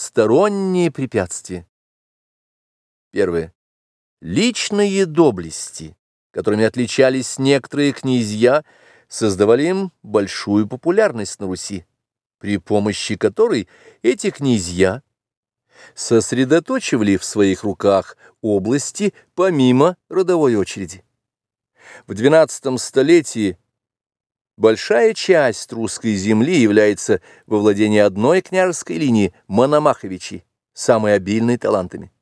Сторонние препятствия. Первое. Личные доблести, которыми отличались некоторые князья, создавали им большую популярность на Руси, при помощи которой эти князья сосредоточивали в своих руках области помимо родовой очереди. В XII столетии большая часть русской земли является во владении одной княжеской линии Мономаховичей, самой обильной талантами.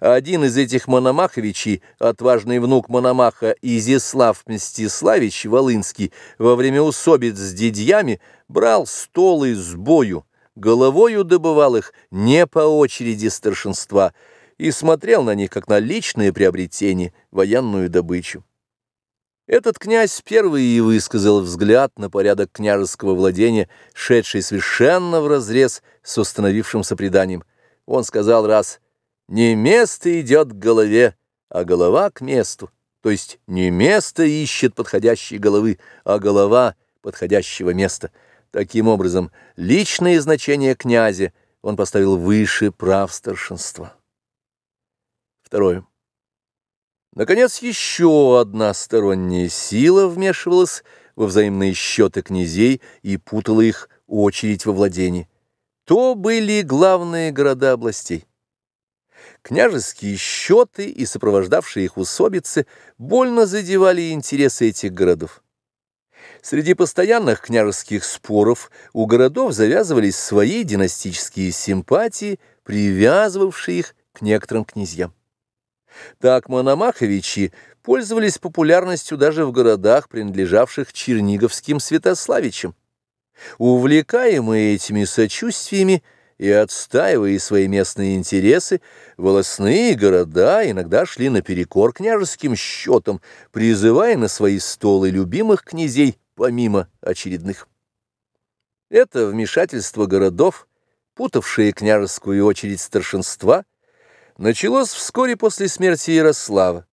Один из этих Мономаховичей, отважный внук Мономаха Изяслав Мстиславич Волынский, во время усобиц с дядьями брал столы с бою, головою добывал их не по очереди старшинства и смотрел на них как на личное приобретение, военную добычу. Этот князь первый и высказал взгляд на порядок княжеского владения, шедший совершенно вразрез с установившимся преданием. Он сказал раз «Не место идет к голове, а голова к месту». То есть не место ищет подходящей головы, а голова подходящего места. Таким образом, личное значение князя он поставил выше прав старшинства. Второе. Наконец, еще одна сторонняя сила вмешивалась во взаимные счеты князей и путала их очередь во владении. То были главные города областей. Княжеские счеты и сопровождавшие их усобицы больно задевали интересы этих городов. Среди постоянных княжеских споров у городов завязывались свои династические симпатии, привязывавшие их к некоторым князьям. Так Мономаховичи пользовались популярностью даже в городах, принадлежавших черниговским святославичам. Увлекаемые этими сочувствиями и отстаивая свои местные интересы, волосные города иногда шли наперекор княжеским счетам, призывая на свои столы любимых князей помимо очередных. Это вмешательство городов, путавшее княжескую очередь старшинства, началось вскоре после смерти Ярослава.